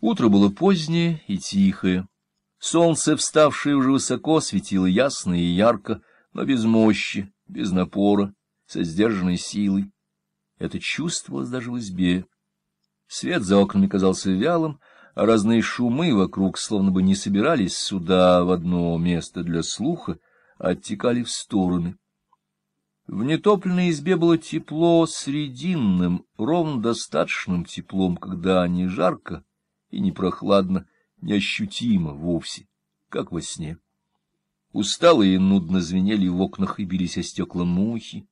Утро было позднее и тихое. Солнце, вставшее уже высоко, светило ясно и ярко, но без мощи, без напора, со сдержанной силой. Это чувствовалось даже в избе. Свет за окнами казался вялым, а разные шумы вокруг словно бы не собирались сюда в одно место для слуха, а оттекали в стороны. В нетопленной избе было тепло срединным, ровно достаточным теплом, когда не жарко и не прохладно, неощутимо вовсе, как во сне. Усталые и нудно звенели в окнах и бились о стекла мухи.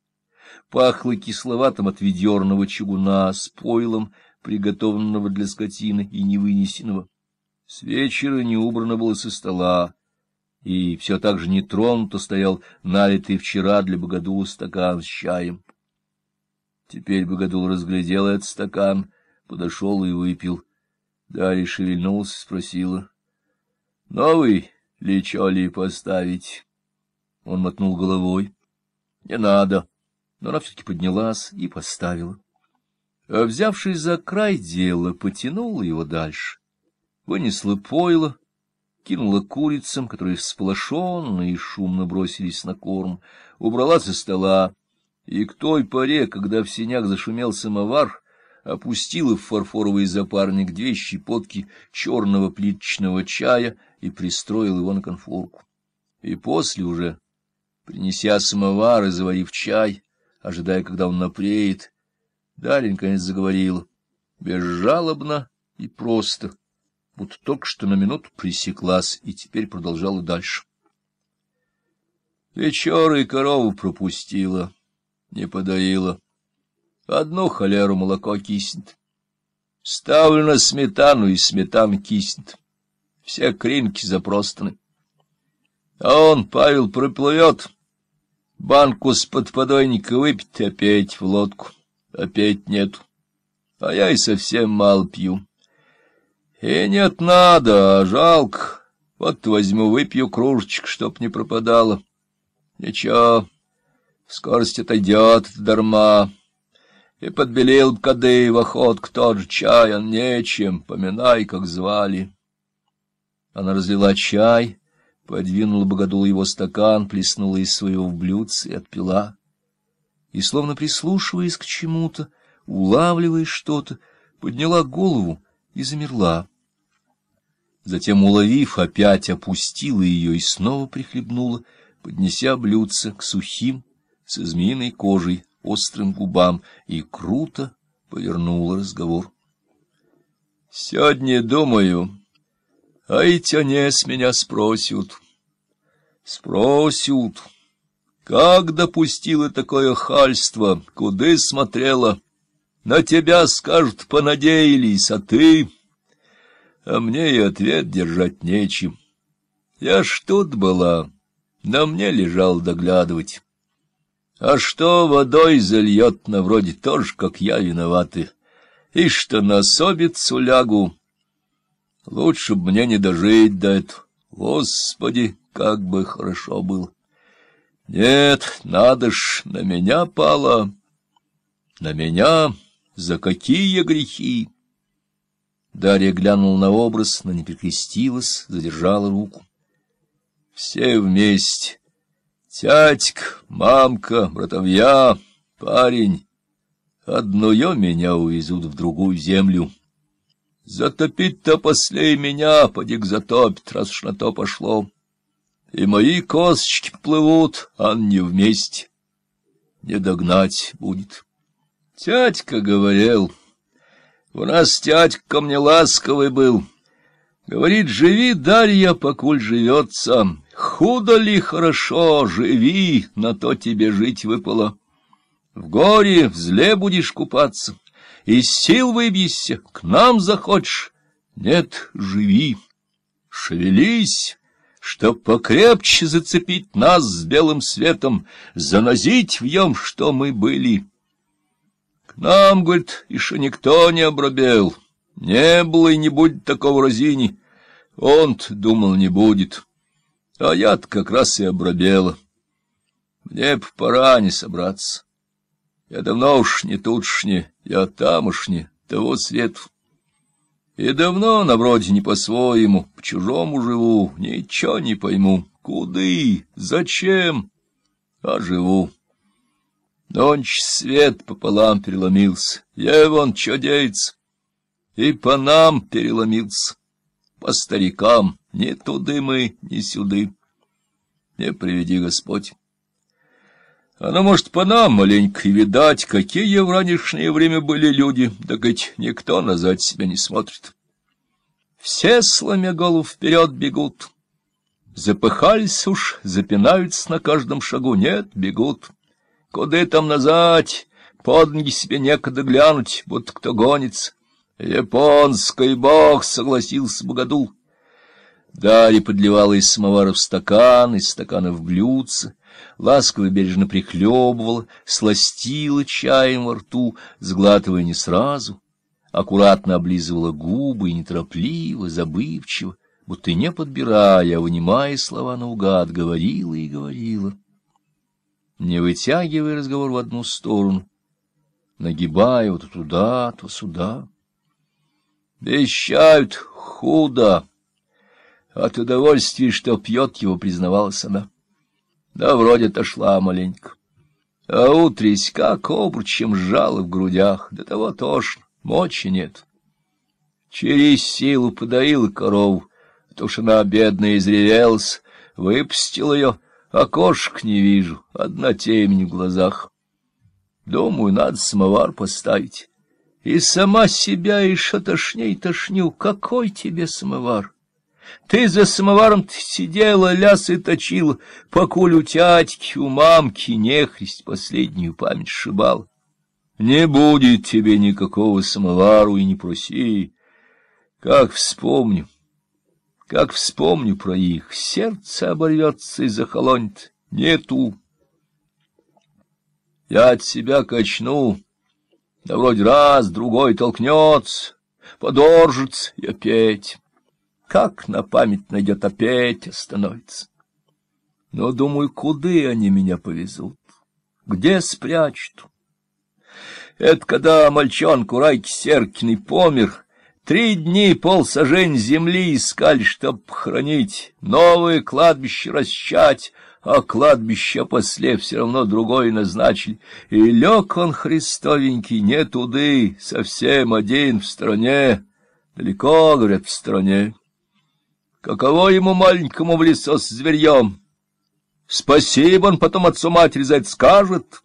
Пахло кисловатым от ведерного чугуна с пойлом, приготовленного для скотины и невынесенного. С вечера не убрано было со стола, и все так же нетронуто стоял налитый вчера для Богодула стакан с чаем. Теперь Богодул разглядел этот стакан, подошел и выпил. Дарья шевельнулась, спросила. — Новый ли чё ли поставить? Он мотнул головой. — Не надо. Но она все-таки поднялась и поставила. А взявшись за край дела, потянула его дальше. Вынесла пойло, кинула курицам, которые всполошенно и шумно бросились на корм, убрала со стола, и к той поре, когда в сенях зашумел самовар, опустила в фарфоровый запарник две щепотки черного плиточного чая и пристроила его на конфорку. И после уже, принеся самовар и заварив чай, ожидая, когда он напреет, Дарья наконец заговорила, безжалобно и просто — будто только что на минуту пресеклась и теперь продолжала дальше. Вечер и корову пропустила, не подоила. Одну холеру молоко киснет. Ставлю на сметану, и сметана киснет. Все кринки запростаны. А он, Павел, проплывет, банку с подподойника выпить опять в лодку. Опять нету. А я и совсем мало пью. И нет, надо, а жалко. Вот возьму, выпью кружечку, чтоб не пропадало. Ничего, скорость отойдет дарма. И подбелил б в охотку тот же чай, он нечем, поминай, как звали. Она разлила чай, подвинула богодулу его стакан, плеснула из своего в блюдце и отпила. И, словно прислушиваясь к чему-то, улавливая что-то, подняла голову и замерла затем, уловив, опять опустила ее и снова прихлебнула, поднеся блюдце к сухим, со змеиной кожей, острым губам, и круто повернула разговор. — Сегодня думаю, а и тяне с меня спросят. Спросят, как допустила такое хальство, куда смотрела? На тебя, скажут, понадеялись, а ты а мне и ответ держать нечем. Я ж тут была, на мне лежал доглядывать. А что водой зальет на вроде тоже, как я, виноваты. И что насобицу лягу. Лучше б мне не дожить до этого. Господи, как бы хорошо было. Нет, надо ж, на меня пало. На меня за какие грехи? Дарья глянула на образ, но не перекрестилась, задержала руку. Все вместе. Тятьк, мамка, братовья, парень. Одную меня увезут в другую землю. Затопить-то после меня, подик затопит, раз уж на то пошло. И мои косточки плывут, а не вместе. Не догнать будет. Тятька говорил... У нас тядька ко мне ласковый был. Говорит, живи, Дарья, покуль живется. Худо ли хорошо, живи, на то тебе жить выпало. В горе, в зле будешь купаться, из сил выбьешься, к нам захочешь. Нет, живи, шевелись, чтоб покрепче зацепить нас с белым светом, занозить в ем, что мы были». Нам, говорит, еще никто не обрабел. Не было и не будет такого разини. он думал, не будет. А я-то как раз и обрабела. Мне б пора не собраться. Я давно уж не тутшне, я тамошне, того свету. И давно на вроде не по-своему, по-чужому живу, ничего не пойму. Куды? Зачем? А живу. Ночь свет пополам переломился. Я вон чё деется. И по нам переломился. По старикам. Не туды мы, не сюды. Не приведи Господь. Оно, может, по нам маленько видать, какие в ранешнее время были люди, да ведь никто назад себя не смотрит. Все, сломя голову, вперед бегут. Запыхались уж, запинаются на каждом шагу. Нет, бегут. Куда там назад? Под ноги себе некогда глянуть, будто кто гонится. Японский бог, согласился Богодул. Дарья подливала из самовара в стакан, из стакана в блюдце, ласково бережно прихлебывала, сластила чаем во рту, сглатывая не сразу, аккуратно облизывала губы и неторопливо, забывчиво, будто не подбирая, а вынимая слова наугад, говорила и говорила, не вытягивая разговор в одну сторону, нагибая вот туда, то сюда. Вещают худо, от удовольствия, что пьет его, признавалась она. Да вроде отошла маленько. А утрись как обручем сжала в грудях, до того тошно, мочи нет. Через силу подоила корову, а то уж она бедная изревелась, выпустил ее, окошек не вижу, одна темень в глазах. Думаю, надо самовар поставить. И сама себя и шатошней тошню. Какой тебе самовар? Ты за самоваром сидела, лясы точила, покуль у тятьки, у мамки нехрист последнюю память шибал. Не будет тебе никакого самовару и не проси. Как вспомню, как вспомню про их, сердце оборвется и захолонит. Нету. Я от себя качну, да вроде раз, другой толкнется, подоржится и опять как на память найдет, опять остановится. Но, думаю, куда они меня повезут? Где спрячут? Это когда мальчонку Райки Серкиной помер, три дни полсажень земли искали, чтоб похоронить, новое кладбище расчать, а кладбище после все равно другое назначили. И лег он, христовенький, не туды, совсем один в стороне, далеко, говорят, в стороне. Каково ему маленькому в лесо с зверьем? Спасибо, он потом отцу-матери за это скажет.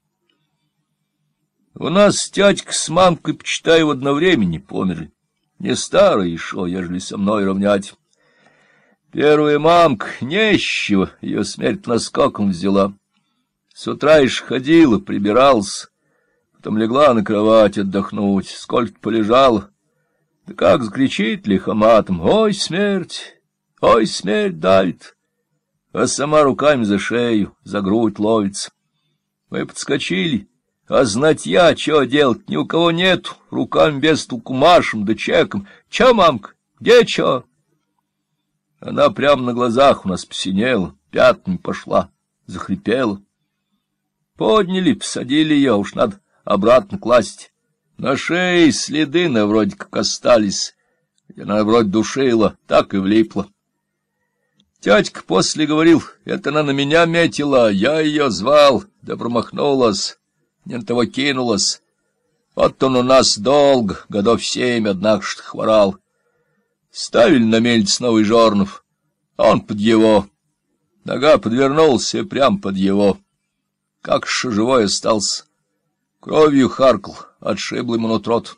У нас тятька с мамкой, почитай, в одно время не померли. Не старый шо, ежели со мной равнять. Первая мамка нещего, ее смерть наскоком взяла. С утра ишь ходила, прибиралась, потом легла на кровать отдохнуть, сколько полежала. Да как закричит лихоматом, ой, смерть! Ой, смерть давит, а сама руками за шею, за грудь ловится. Мы подскочили, а знать я, что делать, ни у кого нет, руками без толку машем да чеком. Че, мамка, где че? Она прямо на глазах у нас посинела, пятнами пошла, захрипела. Подняли, посадили ее, уж надо обратно класть. На шее следы на вроде как остались, где она вроде душила, так и влипла. Тятька после говорил, это она на меня метила, я ее звал, да промахнулась, не на того кинулась. Вот он у нас долго, годов семь, однако что хворал. Ставили на мельниц новый жорнов, он под его. Нога подвернулся прям под его. Как же живой остался. Кровью харкал, отшибл ему нутрот.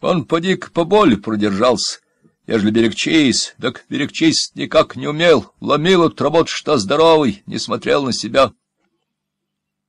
Он поди-ка по боли продержался. Ежели берегчись, так берегчись никак не умел, ломил от работы, что здоровый, не смотрел на себя —